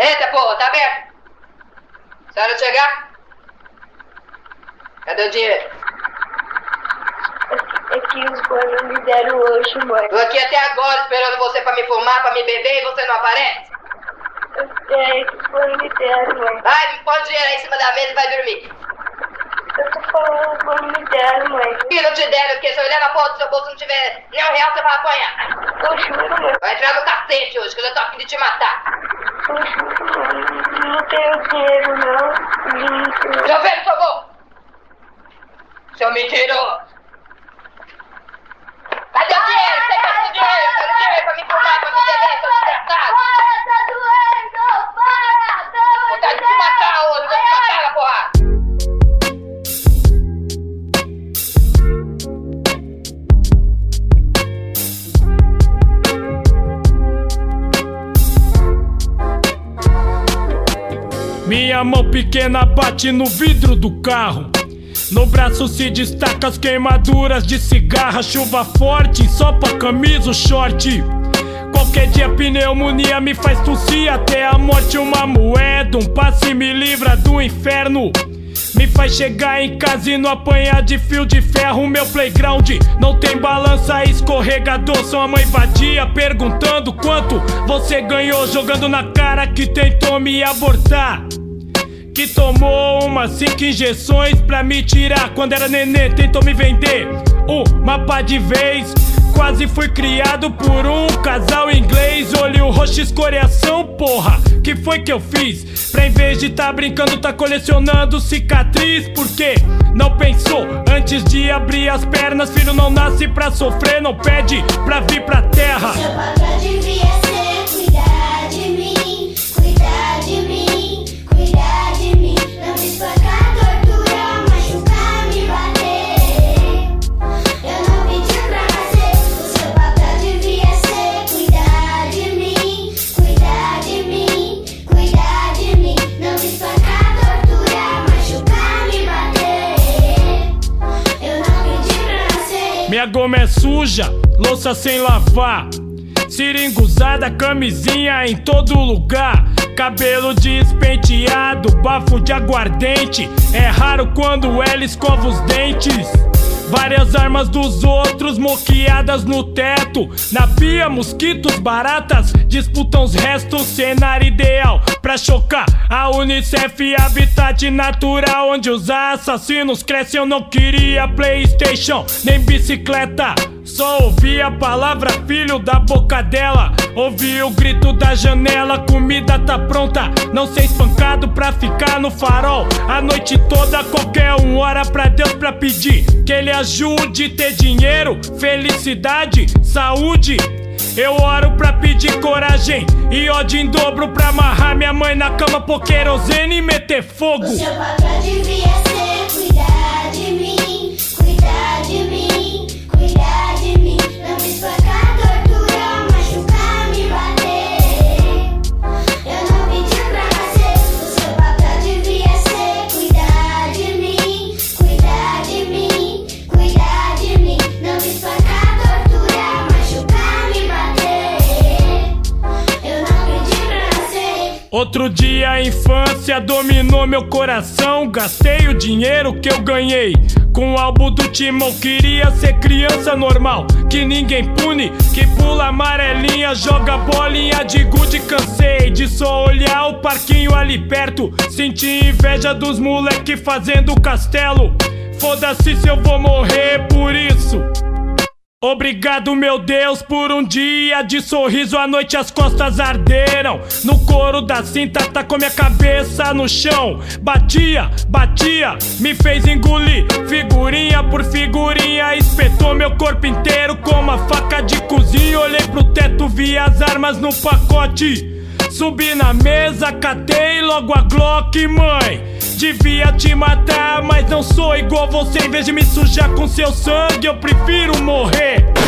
Eita porra, tá aberto. Se hora de chegar? Cadê o dinheiro? É que os manos me deram hoje, mãe. Tô aqui até agora esperando você pra me fumar, pra me beber e você não aparece? É que os manos me deram, mãe. Vai, põe o dinheiro aí em cima da mesa e vai dormir. Eu tô falando, os manos me deram, mãe. E não te deram, porque se eu olhar na porta do seu bolso e não tiver nem um real, você vai apanhar. Eu juro, mãe. Vai entrar no cacete hoje, que eu já tô afim de te matar. Não tenho dinheiro, não. Gente, Já veio, seu gol! Seu mentiroso! Minha mão pequena bate no vidro do carro. No braço se destaca as queimaduras de cigarra, chuva forte, só pra camisa short. Qualquer dia pneumonia me faz tossir até a morte uma moeda, um passe me livra do inferno. Me faz chegar em casa e não apanhar de fio de ferro. Meu playground não tem balança, escorregador. Sua mãe vadia perguntando quanto você ganhou, jogando na cara que tentou me abortar. Que tomou umas cinco injeções pra me tirar quando era nenê, tentou me vender uma pá de vez. Quase fui criado por um casal inglês. Olho roxo, escoriação, porra. Que foi que eu fiz? Pra em vez de tá brincando, tá colecionando cicatriz. Por quê? Não pensou antes de abrir as pernas. Filho não nasce pra sofrer, não pede pra vir pra terra. Minha goma é suja, louça sem lavar. Seringa usada, camisinha em todo lugar. Cabelo despenteado, bafo de aguardente. É raro quando ela escova os dentes. Várias armas dos outros moqueadas no teto. Na pia, mosquitos, baratas disputam os restos. Cenário ideal pra chocar. A Unicef, habitat natural onde os assassinos crescem. Eu não queria PlayStation nem bicicleta. Só ouvi a palavra filho da boca dela. Ouvi o grito da janela, comida tá pronta. Não ser espancado pra ficar no farol. A noite toda, qualquer um hora pra Deus pra pedir que Ele ajude ter dinheiro, felicidade, saúde. Eu oro pra pedir coragem e ódio em dobro pra amarrar minha mãe na cama, pôr querosene e meter fogo. O seu Outro dia a infância dominou meu coração. Gastei o dinheiro que eu ganhei. Com o álbum do Timão, queria ser criança normal. Que ninguém pune, que pula amarelinha, joga bolinha de gude. Cansei de só olhar o parquinho ali perto. Senti inveja dos moleque fazendo castelo. Foda-se se eu vou morrer por isso. Obrigado, meu Deus, por um dia de sorriso. À noite as costas arderam. No couro da cinta tacou minha cabeça no chão. Batia, batia, me fez engolir. Figurinha por figurinha, espetou meu corpo inteiro com uma faca de cozinha. Olhei pro teto, vi as armas no pacote. Subi na mesa, catei logo a Glock, mãe. Devia te matar, mas não sou igual você. Em vez de me sujar com seu sangue, eu prefiro morrer.